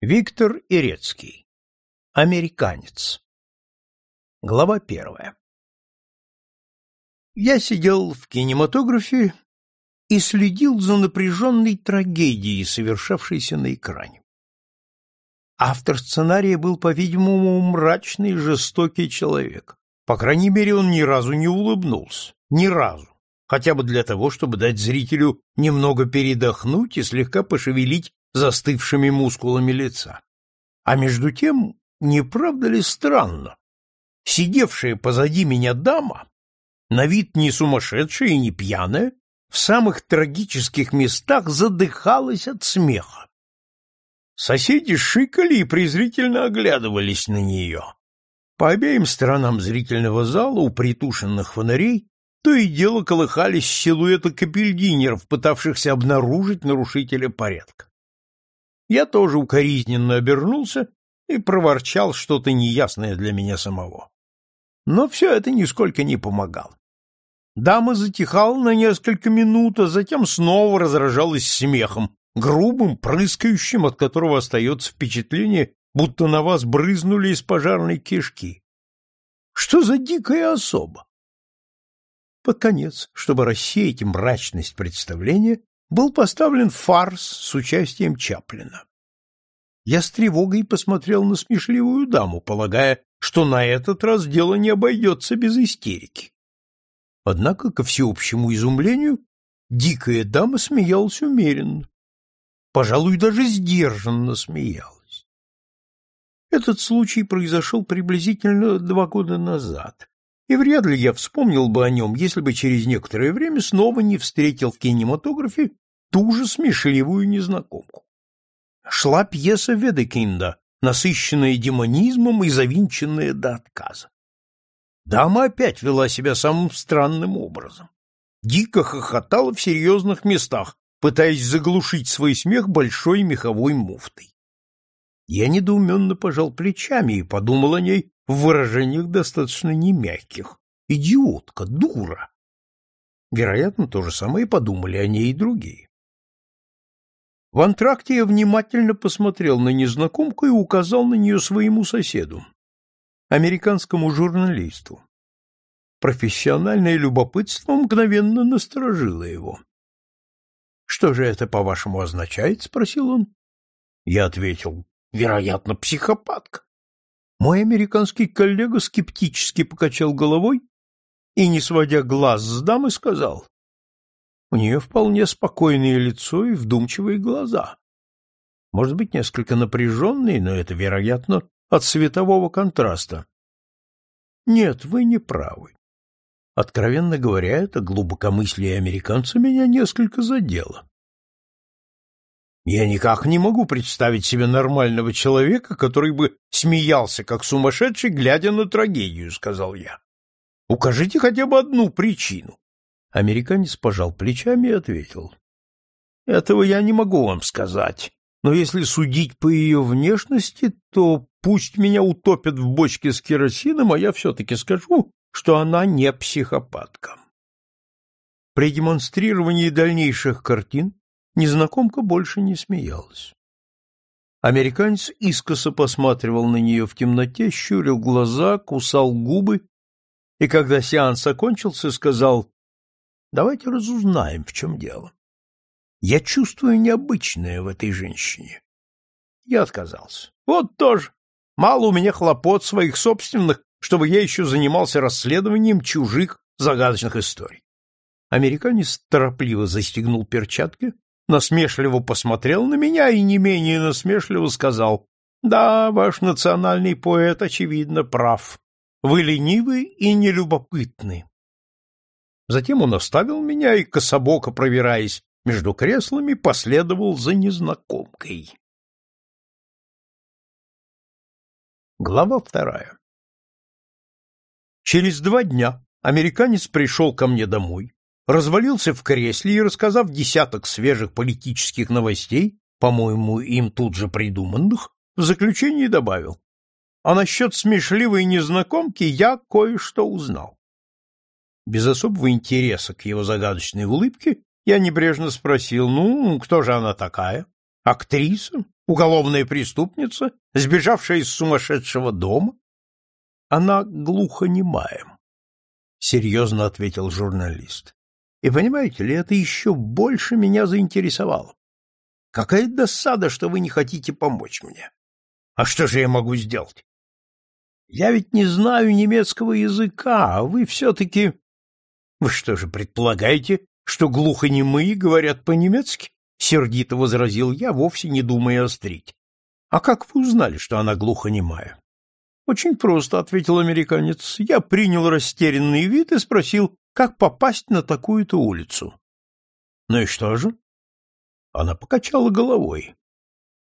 Виктор Ирецкий. Американец. Глава первая. Я сидел в кинематографе и следил за напряженной трагедией, совершавшейся на экране. Автор сценария был, по-видимому, мрачный жестокий человек. По крайней мере, он ни разу не улыбнулся. Ни разу. Хотя бы для того, чтобы дать зрителю немного передохнуть и слегка пошевелить застывшими мускулами лица. А между тем, не правда ли странно? Сидевшая позади меня дама, на вид не сумасшедшая и не пьяная, в самых трагических местах задыхалась от смеха. Соседи шикали и презрительно оглядывались на нее. По обеим сторонам зрительного зала у притушенных фонарей то и дело колыхались силуэты капельдинеров, пытавшихся обнаружить нарушителя порядка. Я тоже укоризненно обернулся и проворчал что-то неясное для меня самого. Но все это нисколько не помогало. Дама затихала на несколько минут, а затем снова разражалась смехом, грубым, прыскающим, от которого остается впечатление, будто на вас брызнули из пожарной кишки. Что за дикая особа? Под конец, чтобы рассеять мрачность представления, был поставлен фарс с участием Чаплина. Я с тревогой посмотрел на смешливую даму, полагая, что на этот раз дело не обойдется без истерики. Однако, ко всеобщему изумлению, дикая дама смеялась умеренно. Пожалуй, даже сдержанно смеялась. Этот случай произошел приблизительно два года назад, и вряд ли я вспомнил бы о нем, если бы через некоторое время снова не встретил в кинематографе ту же смешливую незнакомку. Шла пьеса Ведекинда, насыщенная демонизмом и завинченная до отказа. Дама опять вела себя самым странным образом. Дико хохотала в серьезных местах, пытаясь заглушить свой смех большой меховой муфтой. Я недоуменно пожал плечами и подумал о ней в выражениях достаточно немягких. Идиотка, дура. Вероятно, то же самое подумали о ней и другие. В антракте я внимательно посмотрел на незнакомку и указал на нее своему соседу, американскому журналисту. Профессиональное любопытство мгновенно насторожило его. — Что же это, по-вашему, означает? — спросил он. Я ответил, — вероятно, психопатка. Мой американский коллега скептически покачал головой и, не сводя глаз с дамы, сказал, у нее вполне спокойное лицо и вдумчивые глаза. Может быть, несколько напряженные, но это, вероятно, от светового контраста. Нет, вы не правы. Откровенно говоря, это глубокомыслие американца меня несколько задело. Я никак не могу представить себе нормального человека, который бы смеялся, как сумасшедший, глядя на трагедию, — сказал я. Укажите хотя бы одну причину. Американец пожал плечами и ответил. — Этого я не могу вам сказать, но если судить по ее внешности, то пусть меня утопят в бочке с керосином, а я все-таки скажу, что она не психопатка. При демонстрировании дальнейших картин незнакомка больше не смеялась. Американец искоса посматривал на нее в темноте, щурил глаза, кусал губы, и когда сеанс окончился, сказал Давайте разузнаем, в чем дело. Я чувствую необычное в этой женщине. Я отказался. Вот тоже. Мало у меня хлопот своих собственных, чтобы я еще занимался расследованием чужих загадочных историй. Американец торопливо застегнул перчатки, насмешливо посмотрел на меня и не менее насмешливо сказал, «Да, ваш национальный поэт, очевидно, прав. Вы ленивы и нелюбопытны. Затем он оставил меня и, кособоко провираясь между креслами, последовал за незнакомкой. Глава вторая Через два дня американец пришел ко мне домой, развалился в кресле и, рассказав десяток свежих политических новостей, по-моему, им тут же придуманных, в заключении добавил. А насчет смешливой незнакомки я кое-что узнал. Без особого интереса к его загадочной улыбке я небрежно спросил, ну, кто же она такая? Актриса? Уголовная преступница, сбежавшая из сумасшедшего дома? Она глухонемая, — серьезно ответил журналист. И понимаете ли, это еще больше меня заинтересовало. Какая досада, что вы не хотите помочь мне. А что же я могу сделать? Я ведь не знаю немецкого языка, а вы все-таки... Вы что же предполагаете, что глухонемые говорят по-немецки? Сердито возразил я, вовсе не думая острить. А как вы узнали, что она глухонемая? Очень просто, ответил американец. Я принял растерянный вид и спросил, как попасть на такую-то улицу. Ну и что же? Она покачала головой.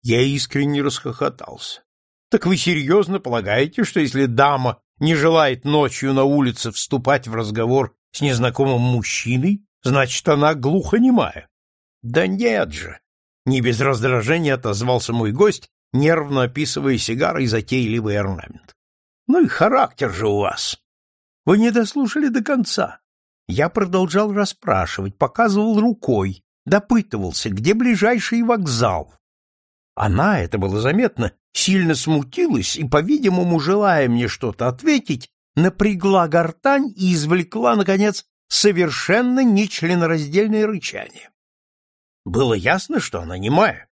Я искренне расхохотался. Так вы серьезно полагаете, что если дама не желает ночью на улице вступать в разговор с незнакомым мужчиной, значит, она глухонемая? Да нет же! Не без раздражения отозвался мой гость, нервно описывая сигарой затейливый орнамент. Ну и характер же у вас! Вы не дослушали до конца. Я продолжал расспрашивать, показывал рукой, допытывался, где ближайший вокзал. Она, это было заметно, сильно смутилась и, по-видимому, желая мне что-то ответить, напрягла гортань и извлекла, наконец, совершенно нечленораздельное рычание. Было ясно, что она немая.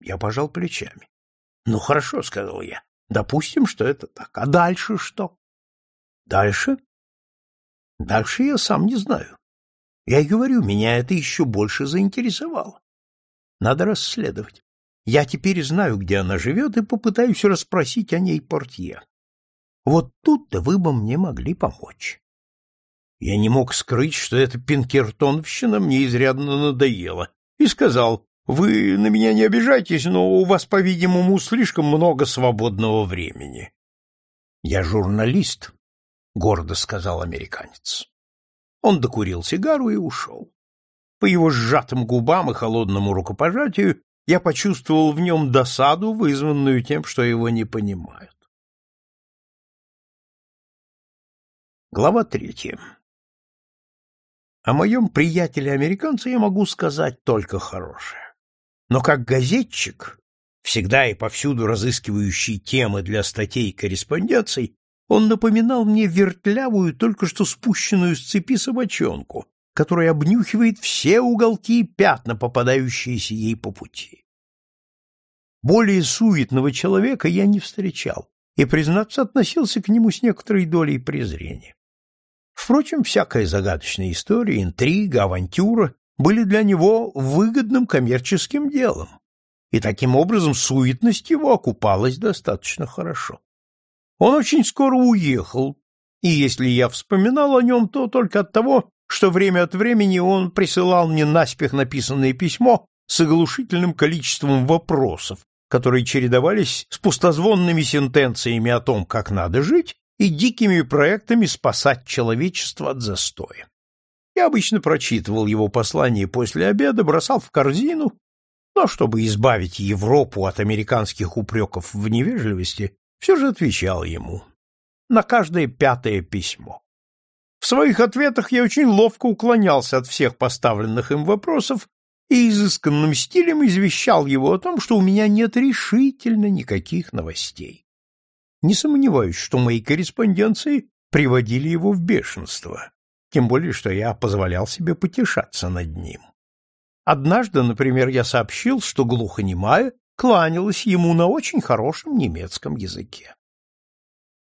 Я пожал плечами. — Ну, хорошо, — сказал я. — Допустим, что это так. А дальше что? — Дальше? Дальше я сам не знаю. Я и говорю, меня это еще больше заинтересовало. Надо расследовать. Я теперь знаю, где она живет, и попытаюсь расспросить о ней портье. Вот тут-то вы бы мне могли помочь. Я не мог скрыть, что эта пинкертоновщина мне изрядно надоела, и сказал, вы на меня не обижайтесь, но у вас, по-видимому, слишком много свободного времени. Я журналист, — гордо сказал американец. Он докурил сигару и ушел. По его сжатым губам и холодному рукопожатию я почувствовал в нем досаду, вызванную тем, что его не понимают. Глава третья. О моем приятеле-американце я могу сказать только хорошее. Но как газетчик, всегда и повсюду разыскивающий темы для статей и корреспонденций, он напоминал мне вертлявую, только что спущенную с цепи собачонку, которая обнюхивает все уголки и пятна, попадающиеся ей по пути. Более суетного человека я не встречал и, признаться, относился к нему с некоторой долей презрения. Впрочем, всякая загадочная история, интрига, авантюра были для него выгодным коммерческим делом, и таким образом суетность его окупалась достаточно хорошо. Он очень скоро уехал, и если я вспоминал о нем, то только от того, что время от времени он присылал мне наспех написанное письмо с оглушительным количеством вопросов, которые чередовались с пустозвонными сентенциями о том, как надо жить, и дикими проектами спасать человечество от застоя. Я обычно прочитывал его послание после обеда, бросал в корзину, но чтобы избавить Европу от американских упреков в невежливости, все же отвечал ему на каждое пятое письмо. В своих ответах я очень ловко уклонялся от всех поставленных им вопросов и изысканным стилем извещал его о том, что у меня нет решительно никаких новостей. Не сомневаюсь, что мои корреспонденции приводили его в бешенство, тем более что я позволял себе потешаться над ним. Однажды, например, я сообщил, что глухонемая кланялась ему на очень хорошем немецком языке.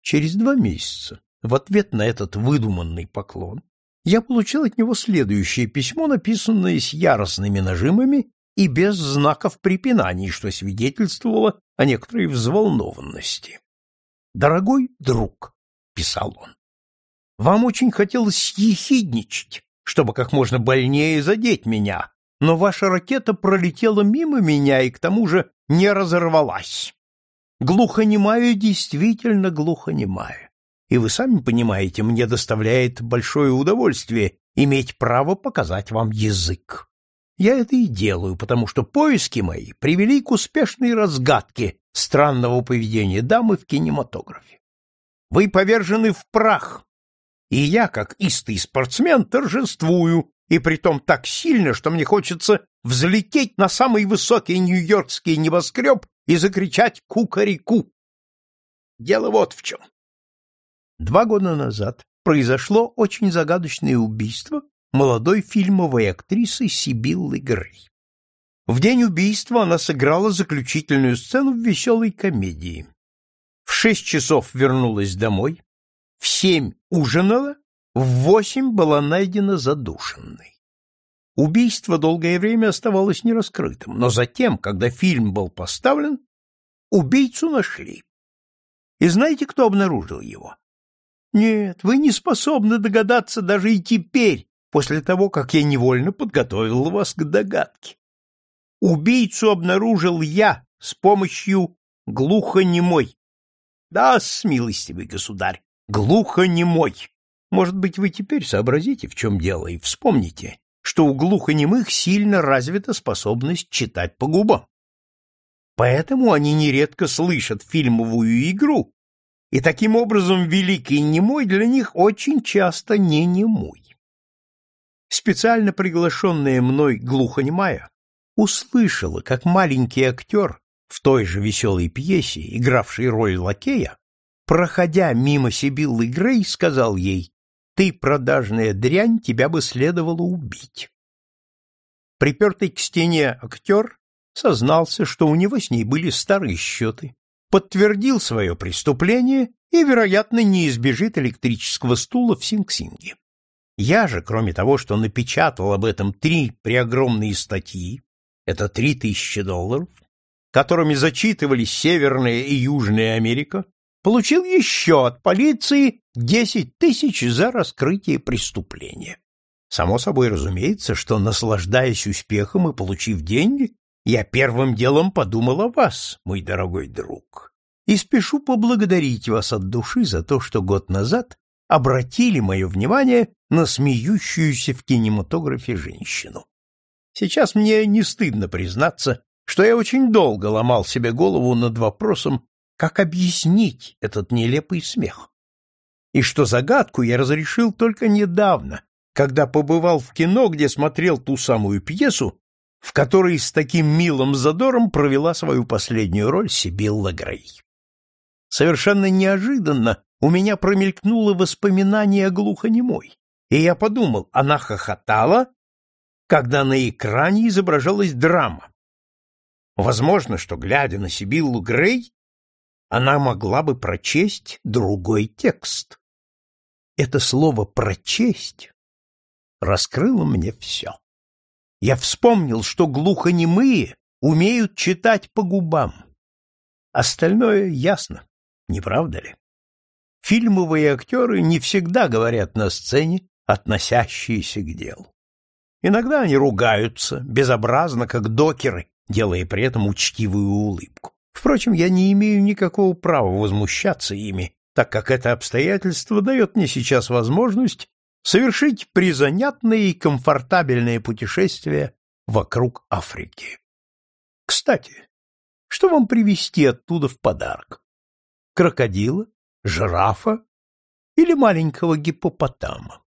Через два месяца, в ответ на этот выдуманный поклон, я получил от него следующее письмо, написанное с яростными нажимами и без знаков препинаний, что свидетельствовало о некоторой взволнованности. «Дорогой друг», — писал он, — «вам очень хотелось ехидничать, чтобы как можно больнее задеть меня, но ваша ракета пролетела мимо меня и к тому же не разорвалась. Глухонемая действительно глухонемая. И вы сами понимаете, мне доставляет большое удовольствие иметь право показать вам язык. Я это и делаю, потому что поиски мои привели к успешной разгадке странного поведения дамы в кинематографе. Вы повержены в прах, и я, как истый спортсмен, торжествую, и притом так сильно, что мне хочется взлететь на самый высокий нью-йоркский небоскреб и закричать «Кукареку!». Дело вот в чем. Два года назад произошло очень загадочное убийство молодой фильмовой актрисы Сибиллы Грей. В день убийства она сыграла заключительную сцену в веселой комедии. В шесть часов вернулась домой, в семь ужинала, в восемь была найдена задушенной. Убийство долгое время оставалось нераскрытым, но затем, когда фильм был поставлен, убийцу нашли. И знаете, кто обнаружил его? Нет, вы не способны догадаться даже и теперь, после того, как я невольно подготовил вас к догадке. Убийцу обнаружил я с помощью глухонемой. Да, смилостивый государь, глухонемой. Может быть, вы теперь сообразите, в чем дело, и вспомните, что у глухонемых сильно развита способность читать по губам. Поэтому они нередко слышат фильмовую игру, и таким образом великий немой для них очень часто не немой. Специально приглашенная мной глухонемая услышала, как маленький актер в той же веселой пьесе, игравший роль лакея, проходя мимо Сибиллы Грей, сказал ей «Ты, продажная дрянь, тебя бы следовало убить». Припертый к стене актер сознался, что у него с ней были старые счеты, подтвердил свое преступление и, вероятно, не избежит электрического стула в Синг-Синге. Я же, кроме того, что напечатал об этом три преогромные статьи, это три тысячи долларов, которыми зачитывались Северная и Южная Америка, получил еще от полиции десять тысяч за раскрытие преступления. Само собой разумеется, что, наслаждаясь успехом и получив деньги, я первым делом подумал о вас, мой дорогой друг, и спешу поблагодарить вас от души за то, что год назад обратили мое внимание на смеющуюся в кинематографе женщину. Сейчас мне не стыдно признаться, что я очень долго ломал себе голову над вопросом, как объяснить этот нелепый смех. И что загадку я разрешил только недавно, когда побывал в кино, где смотрел ту самую пьесу, в которой с таким милым задором провела свою последнюю роль Сибилла Грей. Совершенно неожиданно у меня промелькнуло воспоминание о глухонемой, и я подумал, она хохотала, когда на экране изображалась драма. Возможно, что, глядя на Сибиллу Грей, она могла бы прочесть другой текст. Это слово «прочесть» раскрыло мне все. Я вспомнил, что глухонемые умеют читать по губам. Остальное ясно, не правда ли? Фильмовые актеры не всегда говорят на сцене, относящиеся к делу. Иногда они ругаются, безобразно, как докеры, делая при этом учтивую улыбку. Впрочем, я не имею никакого права возмущаться ими, так как это обстоятельство дает мне сейчас возможность совершить призанятное и комфортабельное путешествие вокруг Африки. Кстати, что вам привезти оттуда в подарок? Крокодила, жирафа или маленького гиппопотама?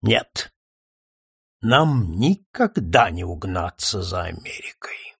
Нет, нам никогда не угнаться за Америкой.